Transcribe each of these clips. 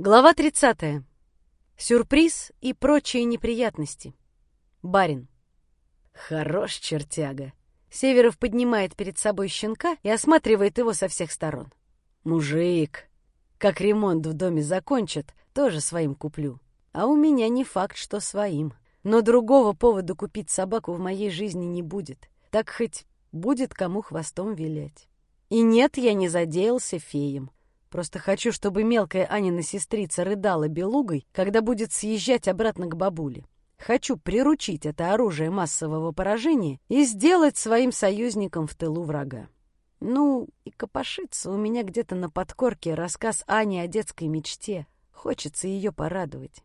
Глава 30. Сюрприз и прочие неприятности. Барин. Хорош чертяга. Северов поднимает перед собой щенка и осматривает его со всех сторон. Мужик. Как ремонт в доме закончат, тоже своим куплю. А у меня не факт, что своим. Но другого повода купить собаку в моей жизни не будет. Так хоть будет кому хвостом вилять. И нет, я не задеялся феем. Просто хочу, чтобы мелкая Анина сестрица рыдала белугой, когда будет съезжать обратно к бабуле. Хочу приручить это оружие массового поражения и сделать своим союзником в тылу врага. Ну, и копошится у меня где-то на подкорке рассказ Ани о детской мечте. Хочется ее порадовать.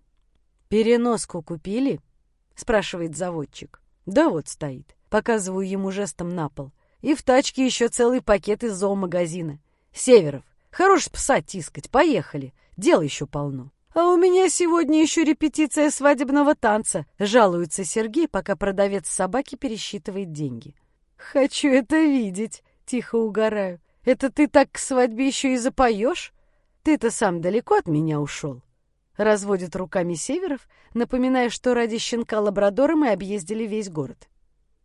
«Переноску купили?» — спрашивает заводчик. «Да вот стоит». Показываю ему жестом на пол. И в тачке еще целый пакет из зоомагазина. Северов, Хорош пса тискать, поехали. Дел еще полно. А у меня сегодня еще репетиция свадебного танца, жалуется Сергей, пока продавец собаки пересчитывает деньги. Хочу это видеть, тихо угораю. Это ты так к свадьбе еще и запоешь? Ты-то сам далеко от меня ушел. Разводит руками Северов, напоминая, что ради щенка лабрадора мы объездили весь город.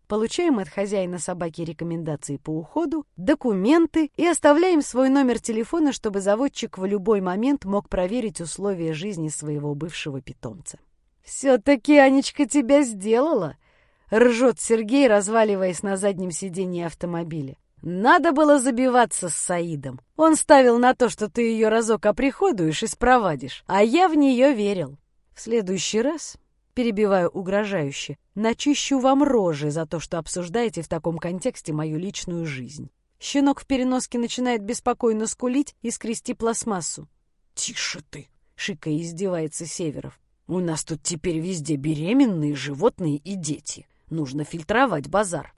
Получаем от хозяина собаки рекомендации по уходу, документы и оставляем свой номер телефона, чтобы заводчик в любой момент мог проверить условия жизни своего бывшего питомца. «Все-таки Анечка тебя сделала!» — ржет Сергей, разваливаясь на заднем сиденье автомобиля. «Надо было забиваться с Саидом. Он ставил на то, что ты ее разок оприходуешь и спровадишь, а я в нее верил. В следующий раз перебиваю угрожающе, начищу вам рожи за то, что обсуждаете в таком контексте мою личную жизнь. Щенок в переноске начинает беспокойно скулить и скрести пластмассу. «Тише ты!» — шикая издевается Северов. «У нас тут теперь везде беременные животные и дети. Нужно фильтровать базар».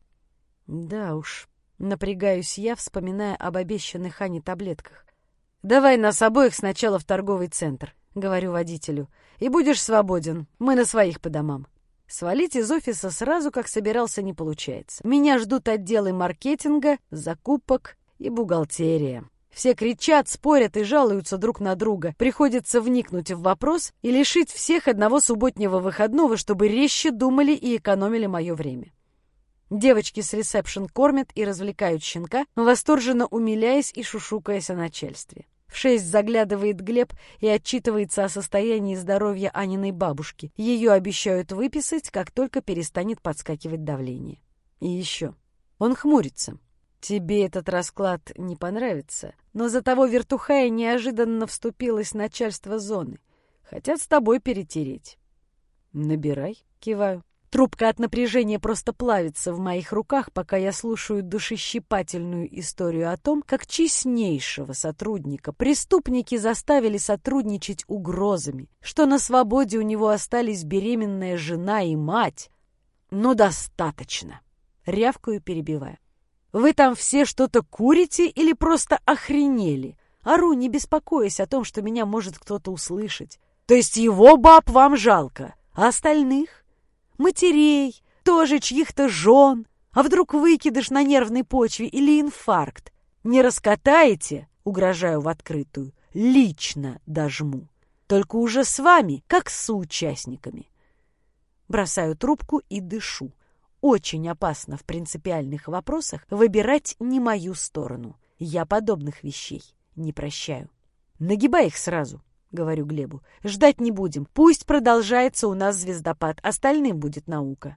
«Да уж», — напрягаюсь я, вспоминая об обещанных Ане таблетках. «Давай нас обоих сначала в торговый центр. — говорю водителю, — «и будешь свободен. Мы на своих по домам». Свалить из офиса сразу, как собирался, не получается. Меня ждут отделы маркетинга, закупок и бухгалтерия. Все кричат, спорят и жалуются друг на друга. Приходится вникнуть в вопрос и лишить всех одного субботнего выходного, чтобы резче думали и экономили мое время. Девочки с ресепшн кормят и развлекают щенка, восторженно умиляясь и шушукаясь о начальстве. В шесть заглядывает Глеб и отчитывается о состоянии здоровья Аниной бабушки. Ее обещают выписать, как только перестанет подскакивать давление. И еще. Он хмурится. Тебе этот расклад не понравится, но за того вертухая неожиданно вступилось начальство зоны. Хотят с тобой перетереть. Набирай, киваю. Трубка от напряжения просто плавится в моих руках, пока я слушаю душещипательную историю о том, как честнейшего сотрудника преступники заставили сотрудничать угрозами, что на свободе у него остались беременная жена и мать. Но достаточно. Рявкаю, перебивая. Вы там все что-то курите или просто охренели? Ору, не беспокоясь о том, что меня может кто-то услышать. То есть его баб вам жалко, а остальных? Матерей, тоже чьих-то жен. А вдруг выкидыш на нервной почве или инфаркт? Не раскатаете, угрожаю в открытую, лично дожму. Только уже с вами, как с соучастниками. Бросаю трубку и дышу. Очень опасно в принципиальных вопросах выбирать не мою сторону. Я подобных вещей не прощаю. Нагибай их сразу. — говорю Глебу. «Ждать не будем. Пусть продолжается у нас звездопад. Остальным будет наука».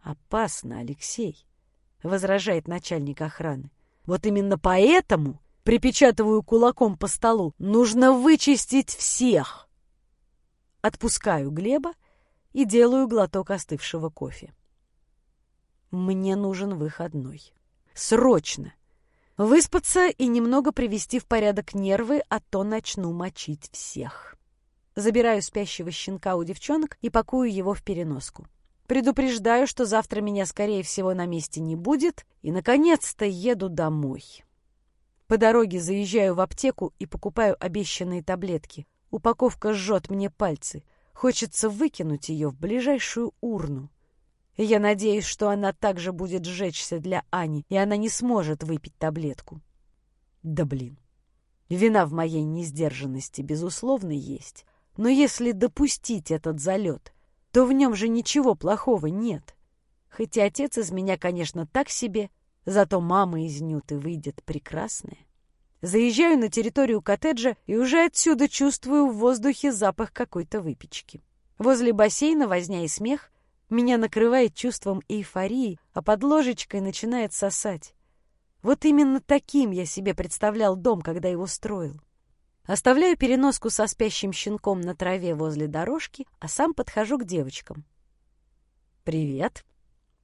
«Опасно, Алексей», — возражает начальник охраны. «Вот именно поэтому, припечатываю кулаком по столу, нужно вычистить всех». Отпускаю Глеба и делаю глоток остывшего кофе. Мне нужен выходной. Срочно! Выспаться и немного привести в порядок нервы, а то начну мочить всех. Забираю спящего щенка у девчонок и пакую его в переноску. Предупреждаю, что завтра меня, скорее всего, на месте не будет, и, наконец-то, еду домой. По дороге заезжаю в аптеку и покупаю обещанные таблетки. Упаковка жжет мне пальцы. Хочется выкинуть ее в ближайшую урну я надеюсь, что она также будет сжечься для Ани, и она не сможет выпить таблетку. Да блин. Вина в моей несдержанности, безусловно, есть. Но если допустить этот залет, то в нем же ничего плохого нет. Хотя отец из меня, конечно, так себе, зато мама из Нюты выйдет прекрасная. Заезжаю на территорию коттеджа и уже отсюда чувствую в воздухе запах какой-то выпечки. Возле бассейна возня и смех. Меня накрывает чувством эйфории, а под ложечкой начинает сосать. Вот именно таким я себе представлял дом, когда его строил. Оставляю переноску со спящим щенком на траве возле дорожки, а сам подхожу к девочкам. «Привет!»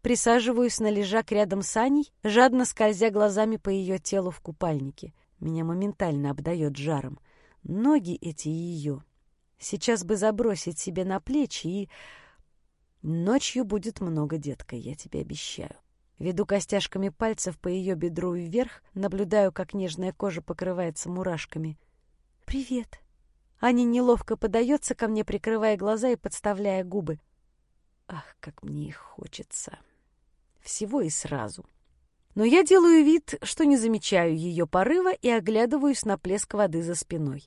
Присаживаюсь на лежак рядом с Аней, жадно скользя глазами по ее телу в купальнике. Меня моментально обдает жаром. Ноги эти ее. Сейчас бы забросить себе на плечи и... Ночью будет много, детка, я тебе обещаю. Веду костяшками пальцев по ее бедру вверх, наблюдаю, как нежная кожа покрывается мурашками. «Привет!» Аня неловко подается ко мне, прикрывая глаза и подставляя губы. Ах, как мне их хочется. Всего и сразу. Но я делаю вид, что не замечаю ее порыва и оглядываюсь на плеск воды за спиной.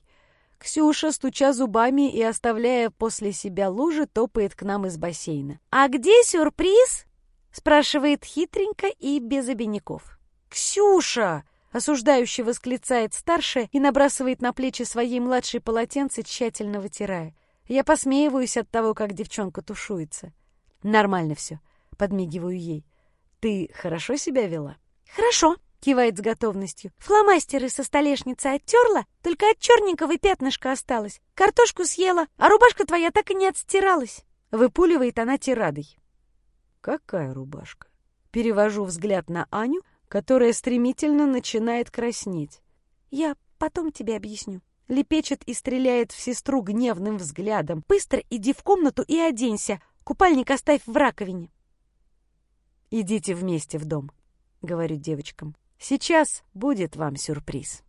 Ксюша, стуча зубами и оставляя после себя лужи, топает к нам из бассейна. «А где сюрприз?» Спрашивает хитренько и без обиняков. «Ксюша!» — осуждающе восклицает старшая и набрасывает на плечи своей младшей полотенце, тщательно вытирая. Я посмеиваюсь от того, как девчонка тушуется. «Нормально все», — подмигиваю ей. «Ты хорошо себя вела?» «Хорошо», — кивает с готовностью. «Фломастеры со столешницы оттерла, только от черненького пятнышко осталось. Картошку съела, а рубашка твоя так и не отстиралась». Выпуливает она тирадой. Какая рубашка? Перевожу взгляд на Аню, которая стремительно начинает краснеть. Я потом тебе объясню. Лепечет и стреляет в сестру гневным взглядом. Быстро иди в комнату и оденься. Купальник оставь в раковине. Идите вместе в дом, говорю девочкам. Сейчас будет вам сюрприз.